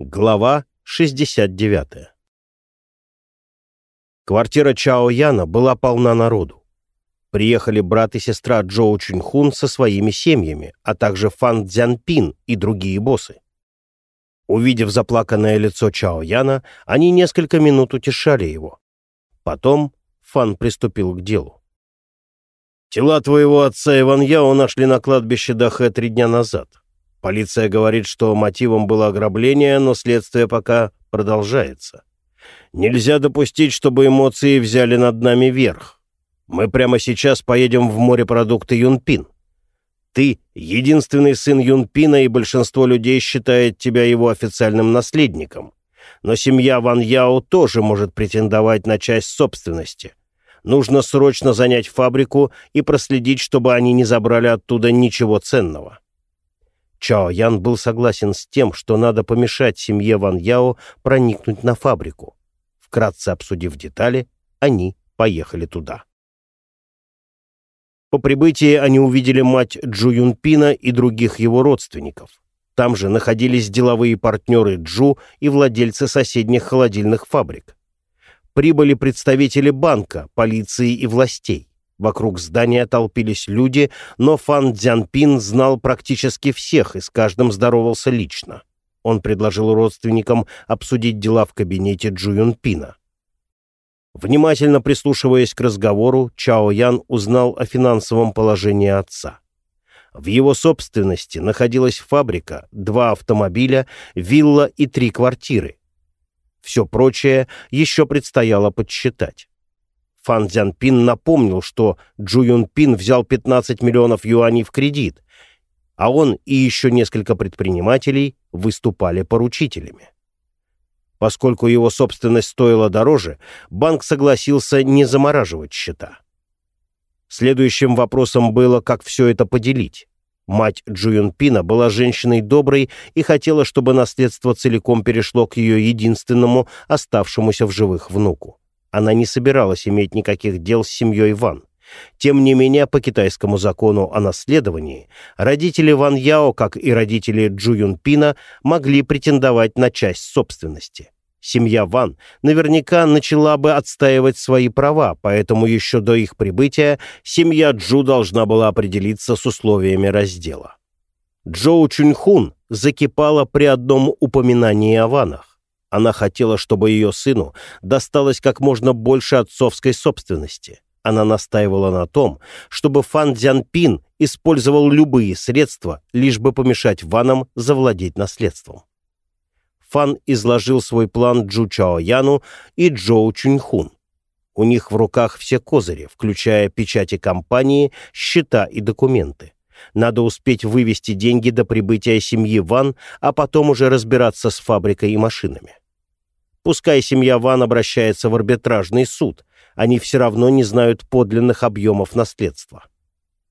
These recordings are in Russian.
Глава 69 Квартира Чао Яна была полна народу. Приехали брат и сестра Джоу Чуньхун со своими семьями, а также Фан Цзянпин и другие боссы. Увидев заплаканное лицо Чао Яна, они несколько минут утешали его. Потом Фан приступил к делу. «Тела твоего отца и Ван Яо нашли на кладбище Дахэ три дня назад. Полиция говорит, что мотивом было ограбление, но следствие пока продолжается. Нельзя допустить, чтобы эмоции взяли над нами верх. Мы прямо сейчас поедем в морепродукты Юнпин. Ты — единственный сын Юнпина, и большинство людей считает тебя его официальным наследником. Но семья Ван Яо тоже может претендовать на часть собственности. Нужно срочно занять фабрику и проследить, чтобы они не забрали оттуда ничего ценного. Чао Ян был согласен с тем, что надо помешать семье Ван Яо проникнуть на фабрику. Вкратце обсудив детали, они поехали туда. По прибытии они увидели мать Джу Юнпина и других его родственников. Там же находились деловые партнеры Джу и владельцы соседних холодильных фабрик. Прибыли представители банка, полиции и властей. Вокруг здания толпились люди, но Фан Дзянпин знал практически всех и с каждым здоровался лично. Он предложил родственникам обсудить дела в кабинете Джу Юнпина. Внимательно прислушиваясь к разговору, Чао Ян узнал о финансовом положении отца. В его собственности находилась фабрика, два автомобиля, вилла и три квартиры. Все прочее еще предстояло подсчитать. Фан Цзянпин напомнил, что Джу Юнпин взял 15 миллионов юаней в кредит, а он и еще несколько предпринимателей выступали поручителями. Поскольку его собственность стоила дороже, банк согласился не замораживать счета. Следующим вопросом было, как все это поделить. Мать Джу Юнпина была женщиной доброй и хотела, чтобы наследство целиком перешло к ее единственному оставшемуся в живых внуку. Она не собиралась иметь никаких дел с семьей Ван. Тем не менее, по китайскому закону о наследовании, родители Ван Яо, как и родители Джу Юнпина, могли претендовать на часть собственности. Семья Ван наверняка начала бы отстаивать свои права, поэтому еще до их прибытия семья Джу должна была определиться с условиями раздела. Джоу Чуньхун закипала при одном упоминании о Ванах. Она хотела, чтобы ее сыну досталось как можно больше отцовской собственности. Она настаивала на том, чтобы Фан Дзянпин использовал любые средства, лишь бы помешать Ванам завладеть наследством. Фан изложил свой план Джу Чао Яну и Джоу Чуньхун. У них в руках все козыри, включая печати компании, счета и документы. Надо успеть вывести деньги до прибытия семьи Ван, а потом уже разбираться с фабрикой и машинами. Пускай семья Ван обращается в арбитражный суд, они все равно не знают подлинных объемов наследства.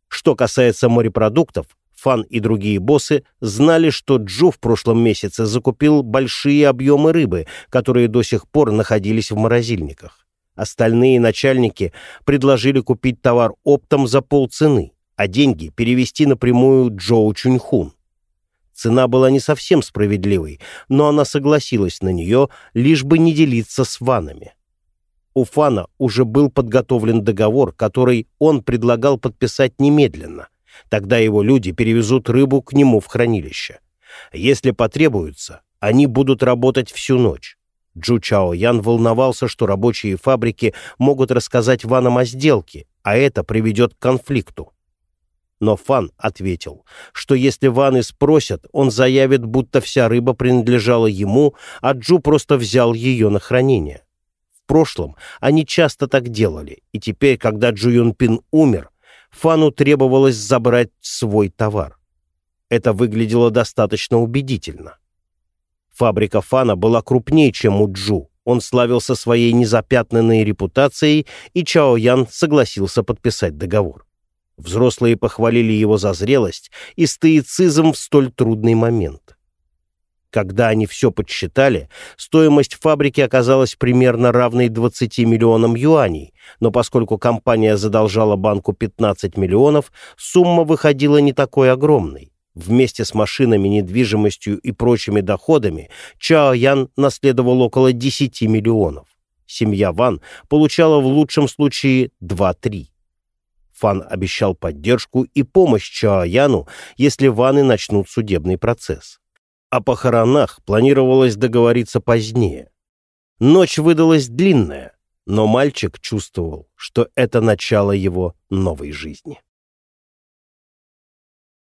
Что касается морепродуктов, Фан и другие боссы знали, что Джу в прошлом месяце закупил большие объемы рыбы, которые до сих пор находились в морозильниках. Остальные начальники предложили купить товар оптом за полцены, а деньги перевести напрямую Джоу Чуньхун. Цена была не совсем справедливой, но она согласилась на нее, лишь бы не делиться с Ванами. У Фана уже был подготовлен договор, который он предлагал подписать немедленно. Тогда его люди перевезут рыбу к нему в хранилище. Если потребуется, они будут работать всю ночь. Джу Чао Ян волновался, что рабочие фабрики могут рассказать Ванам о сделке, а это приведет к конфликту. Но Фан ответил, что если Ваны спросят, он заявит, будто вся рыба принадлежала ему, а Джу просто взял ее на хранение. В прошлом они часто так делали, и теперь, когда Джу Юнпин умер, Фану требовалось забрать свой товар. Это выглядело достаточно убедительно. Фабрика Фана была крупнее, чем у Джу. Он славился своей незапятнанной репутацией, и Чао Ян согласился подписать договор. Взрослые похвалили его за зрелость и стоицизм в столь трудный момент. Когда они все подсчитали, стоимость фабрики оказалась примерно равной 20 миллионам юаней, но поскольку компания задолжала банку 15 миллионов, сумма выходила не такой огромной. Вместе с машинами, недвижимостью и прочими доходами Чао Ян наследовал около 10 миллионов. Семья Ван получала в лучшем случае 2-3. Фан обещал поддержку и помощь Чао Яну, если Ваны начнут судебный процесс. О похоронах планировалось договориться позднее. Ночь выдалась длинная, но мальчик чувствовал, что это начало его новой жизни.